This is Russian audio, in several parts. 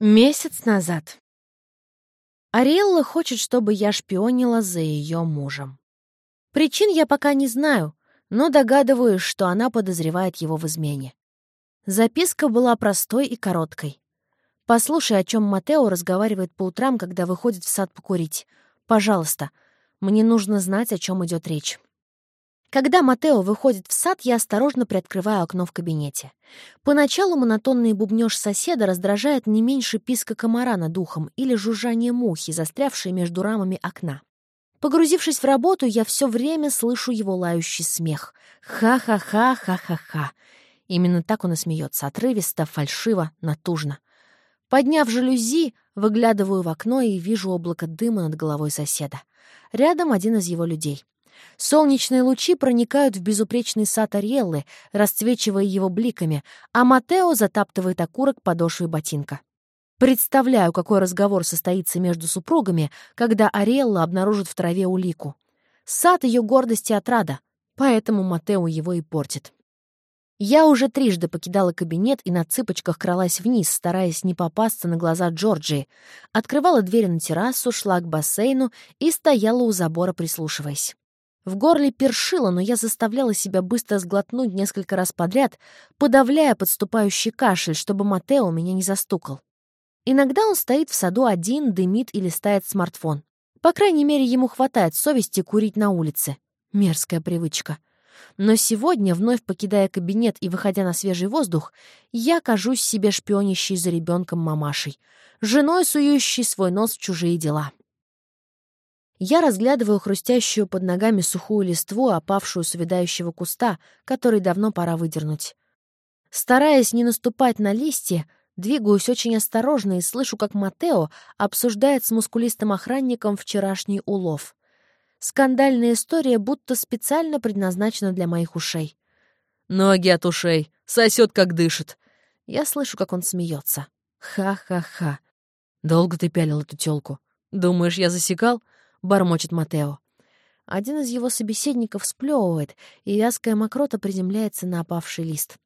Месяц назад. Ариэлла хочет, чтобы я шпионила за ее мужем. Причин я пока не знаю, но догадываюсь, что она подозревает его в измене. Записка была простой и короткой. «Послушай, о чем Матео разговаривает по утрам, когда выходит в сад покурить. Пожалуйста, мне нужно знать, о чем идет речь». Когда Матео выходит в сад, я осторожно приоткрываю окно в кабинете. Поначалу монотонный бубнёж соседа раздражает не меньше писка комара над ухом или жужжание мухи, застрявшей между рамами окна. Погрузившись в работу, я все время слышу его лающий смех. Ха-ха-ха, ха-ха-ха. Именно так он и смеется, отрывисто, фальшиво, натужно. Подняв жалюзи, выглядываю в окно и вижу облако дыма над головой соседа. Рядом один из его людей. Солнечные лучи проникают в безупречный сад Ариэллы, расцвечивая его бликами, а Матео затаптывает окурок подошвой ботинка. Представляю, какой разговор состоится между супругами, когда Ариэлла обнаружит в траве улику. Сад ее гордости отрада, поэтому Матео его и портит. Я уже трижды покидала кабинет и на цыпочках кралась вниз, стараясь не попасться на глаза Джорджии. Открывала дверь на террасу, шла к бассейну и стояла у забора, прислушиваясь. В горле першило, но я заставляла себя быстро сглотнуть несколько раз подряд, подавляя подступающий кашель, чтобы Матео меня не застукал. Иногда он стоит в саду один, дымит и листает смартфон. По крайней мере, ему хватает совести курить на улице. Мерзкая привычка. Но сегодня, вновь покидая кабинет и выходя на свежий воздух, я кажусь себе шпионящей за ребенком мамашей, женой, сующей свой нос в чужие дела. Я разглядываю хрустящую под ногами сухую листву, опавшую с увядающего куста, который давно пора выдернуть. Стараясь не наступать на листья, двигаюсь очень осторожно и слышу, как Матео обсуждает с мускулистым охранником вчерашний улов. Скандальная история будто специально предназначена для моих ушей. «Ноги от ушей! Сосет, как дышит!» Я слышу, как он смеется. Ха-ха-ха. «Долго ты пялил эту тёлку? Думаешь, я засекал?» — бормочет Матео. Один из его собеседников сплёвывает, и вязкая мокрота приземляется на опавший лист.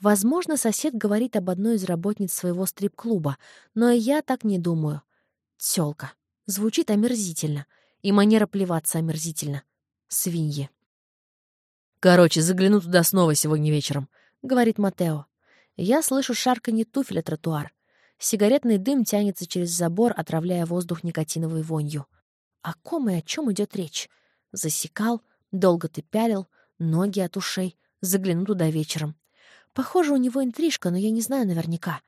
Возможно, сосед говорит об одной из работниц своего стрип-клуба, но я так не думаю. Тёлка. Звучит омерзительно. И манера плеваться омерзительно. Свиньи. «Короче, загляну туда снова сегодня вечером», — говорит Матео. Я слышу шарканье туфеля тротуар. Сигаретный дым тянется через забор, отравляя воздух никотиновой вонью. О ком и о чем идет речь? Засекал, долго ты пялил, ноги от ушей, загляну туда вечером. Похоже, у него интрижка, но я не знаю наверняка.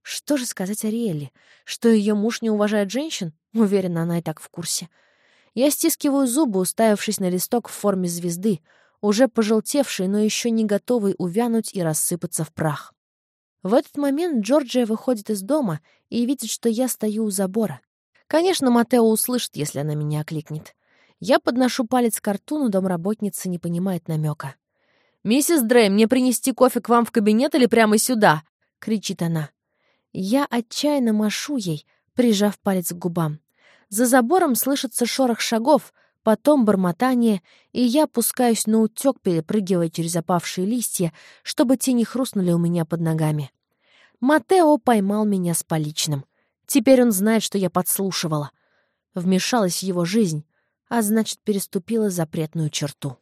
Что же сказать Ариэле? Что ее муж не уважает женщин? Уверена, она и так в курсе. Я стискиваю зубы, уставившись на листок в форме звезды, уже пожелтевший, но еще не готовый увянуть и рассыпаться в прах. В этот момент Джорджия выходит из дома и видит, что я стою у забора. Конечно, Матео услышит, если она меня окликнет. Я подношу палец к рту, но домработница не понимает намека. «Миссис Дрей, мне принести кофе к вам в кабинет или прямо сюда?» — кричит она. Я отчаянно машу ей, прижав палец к губам. За забором слышится шорох шагов, потом бормотание, и я пускаюсь на утёк, перепрыгивая через опавшие листья, чтобы те не хрустнули у меня под ногами. Матео поймал меня с поличным — Теперь он знает, что я подслушивала. Вмешалась в его жизнь, а значит, переступила запретную черту.